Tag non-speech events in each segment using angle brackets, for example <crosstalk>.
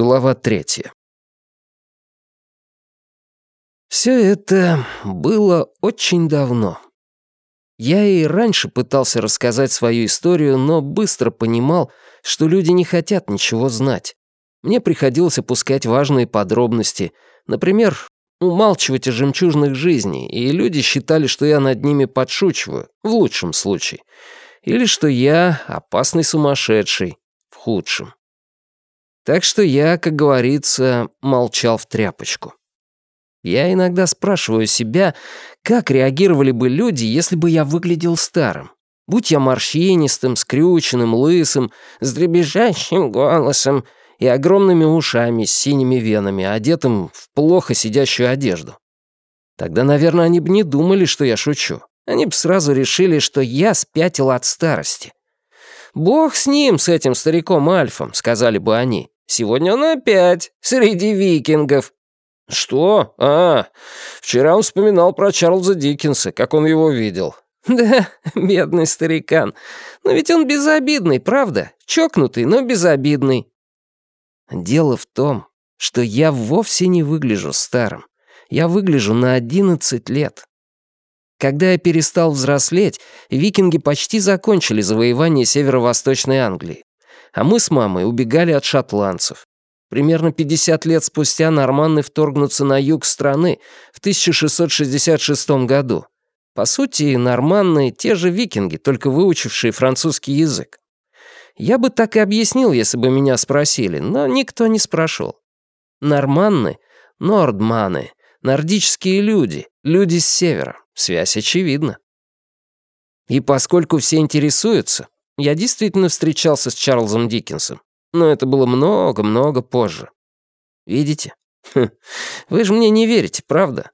Глава третья. Все это было очень давно. Я и раньше пытался рассказать свою историю, но быстро понимал, что люди не хотят ничего знать. Мне приходилось опускать важные подробности, например, умалчивать о жемчужных жизней, и люди считали, что я над ними подшучиваю, в лучшем случае, или что я опасный сумасшедший, в худшем. Так что я, как говорится, молчал в тряпочку. Я иногда спрашиваю себя, как реагировали бы люди, если бы я выглядел старым. Будь я морщинистым, скрюченным, лысым, с дребезжащим голосом и огромными ушами с синими венами, одетым в плохо сидящую одежду. Тогда, наверное, они бы не думали, что я шучу. Они бы сразу решили, что я спятил от старости. «Бог с ним, с этим стариком Альфом», — сказали бы они. Сегодня он опять среди викингов». «Что? А, вчера он вспоминал про Чарльза Диккенса, как он его видел». <laughs> «Да, бедный старикан. Но ведь он безобидный, правда? Чокнутый, но безобидный». Дело в том, что я вовсе не выгляжу старым. Я выгляжу на одиннадцать лет. Когда я перестал взрослеть, викинги почти закончили завоевание северо-восточной Англии а мы с мамой убегали от шотландцев. Примерно 50 лет спустя норманны вторгнутся на юг страны в 1666 году. По сути, норманны — те же викинги, только выучившие французский язык. Я бы так и объяснил, если бы меня спросили, но никто не спрашивал. Норманны — нордманы, нордические люди, люди с севера. Связь очевидна. И поскольку все интересуются, я действительно встречался с Чарльзом Диккенсом, но это было много-много позже. Видите? Хм, вы же мне не верите, правда?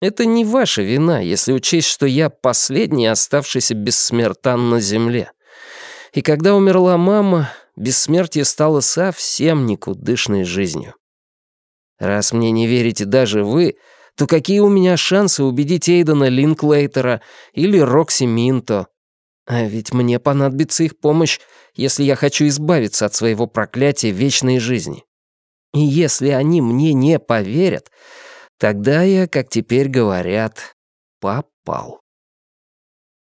Это не ваша вина, если учесть, что я последний оставшийся бессмертан на земле. И когда умерла мама, бессмертие стало совсем никудышной жизнью. Раз мне не верите даже вы, то какие у меня шансы убедить Эйдена Линклейтера или Рокси Минто, а ведь мне понадобится их помощь, если я хочу избавиться от своего проклятия вечной жизни. И если они мне не поверят, тогда я, как теперь говорят, попал.